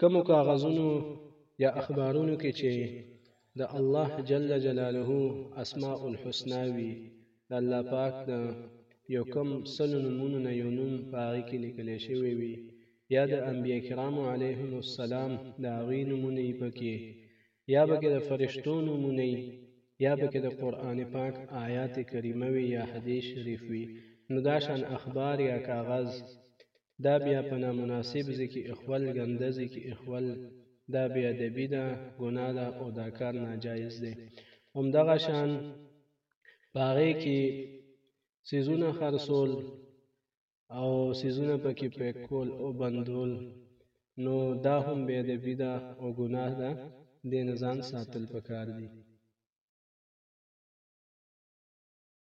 کومو کاغذونو یا اخبارونو کې چې د الله جل جلاله اسماء الحسنا وي د الله پاک د یو کم سلو نمونو نه یو نوم په هغې کې لیکل شوی وي یا د انبیا کرامو علیهم السلام د هغوی نمونه یې پکې یا به کې د فرشتو نمونه یې یا به کې د قرآن پاک آیات کریمه وي یا حدیث شریف وي نو دا شان اخبار یا کاغذ دا بیا په نامناسب ځي کې اښول، ګنده ځي کې اښول دا بې ادبي ده، ګناه ده او دا کار ناجایز دی. همدغه شان په هغې کې څیزونه خرڅول او څیزونه پکې پیک کول او بندول نو دا هم بې ادبي ده او ګناه ده، دې نه ځان ساتل پکار دي.